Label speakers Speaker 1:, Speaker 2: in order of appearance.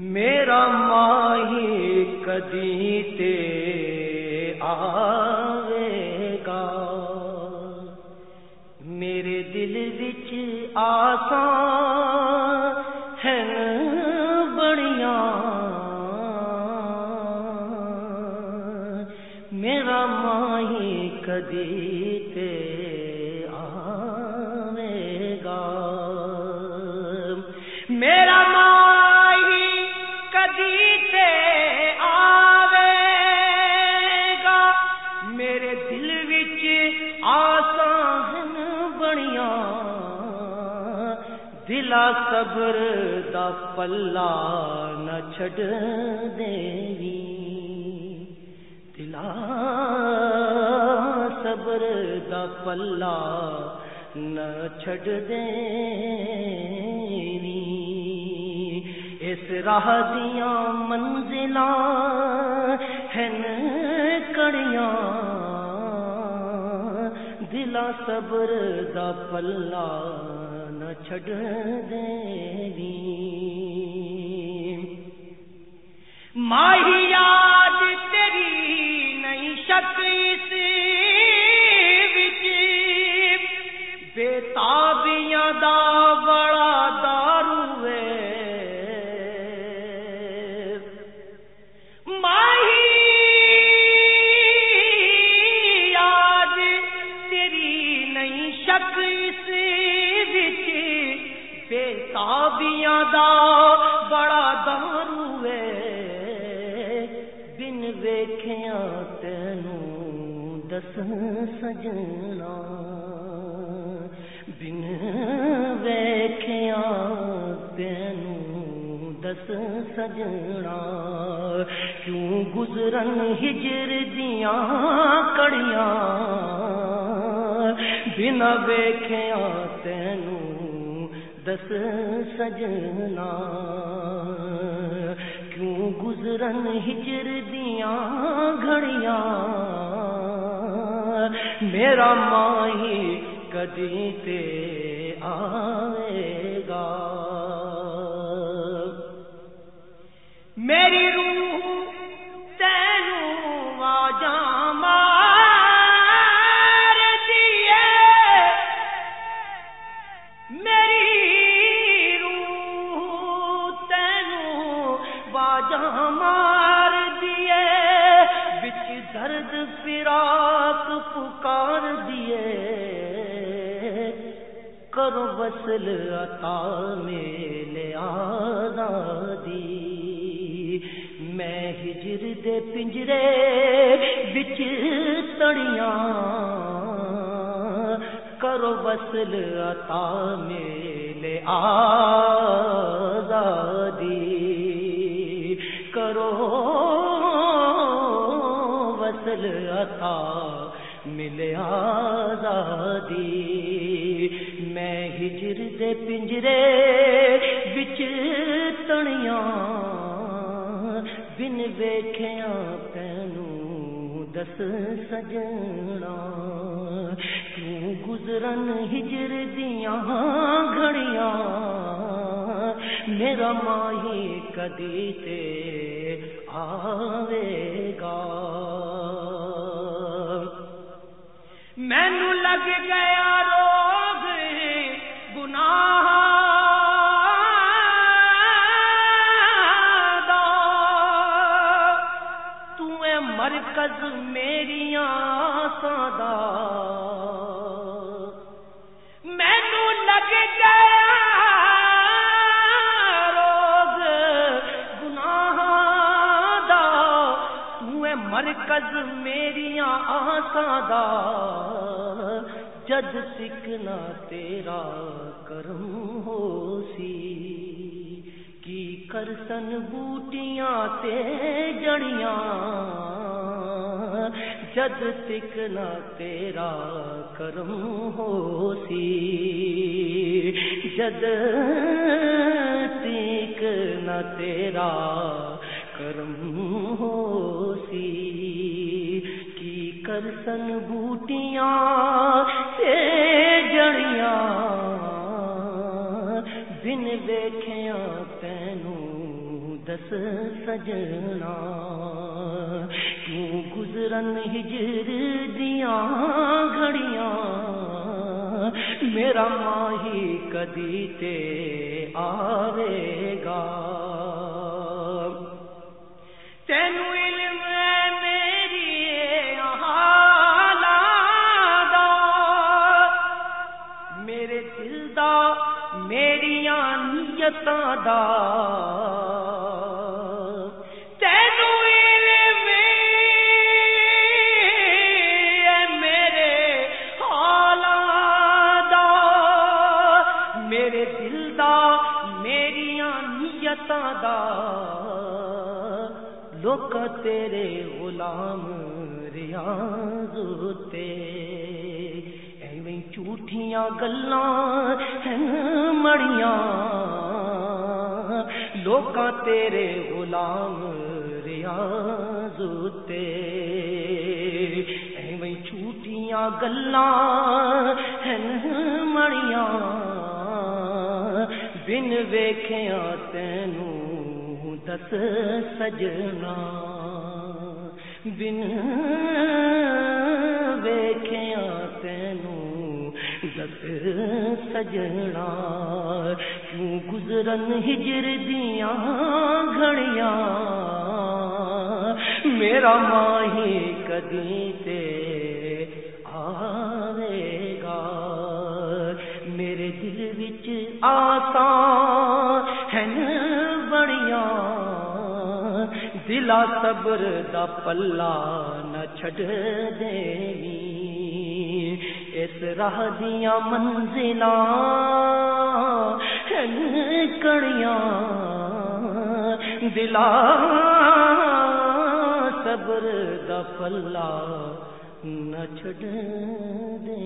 Speaker 1: میرا ماہی کدی تے آوے گا؟ میرے دل وچ آسان دلا صبر دا پلا نہ چھڑ دیوی۔ دلا صبر دا پلا نہ چھڑ دیوی۔ اس راہ دیا منزل ہیں کڑیاں دلا صبر دا پلا نہ چھڈ دینی ماہیا بن تینوں دس سجنا، بن ویکھیاں تینوں دس سجنا۔ کیوں گزرن ہجر دیاں کڑیاں؟ بنا ویکھیاں تینوں دس سجنا۔ کیوں ہجر دیا گھڑیاں۔ میرا ماہی کدی تے آئے گا۔ میری روح تینوں آ جاما مار فراق پکار دیے، کرو وصل عطا میلے آزادی۔ میں ہجر دے پنجرے بچ تڑیاں، کرو وصل عطا میلے آزادی۔ وصل عطا مل آزادی۔ میں ہجر دے پنجرے بچ تنیاں بن ویکھیاں تینوں دس سجنا۔ کیوں گزرن ہجر دیاں گھڑیاں؟ میرا ماہی کدی تے آوے مرکز میریاں سادا مینو لگ گیا مرکز میری آسان جد سکنا تیرا کرم ہو سی کی کرسن بوٹیاں تے جڑیاں۔ جد سکنا تیرا کرم ہو سی۔ جد تک نہ تیرا کرم ہو سی۔ کی کرسن بوٹیاں جڑیاں بن ویکھیاں تینوں
Speaker 2: دس سجنا۔ کیوں گزرن ہجر دیا گھڑیاں؟ میرا ماہی کدی تے آوے گا؟
Speaker 1: تینو علم میری
Speaker 2: میرے دل دا میری نیتاں دا۔ دا لوک تیرے غلام ریاض تے ایویں جھوٹیاں گلاں ہیں مڑیاں۔ لوک تیرے غلام ریاض تے ایویں جھوٹیاں گلاں مڑیاں بن ویکھیا تینوں دس سجنا۔ بن ویکھیا تینوں دس سجنا۔ کیوں گزرن ہجر دیا گھڑیاں؟ میرا ماہی کدی تے آئے وچ آسان بڑیاں دلا صبر دا پلا نہ چھڈ دینی۔ اس راہ دیا منزل کڑیاں، دلا صبر دا پلا نہ چھڈ دے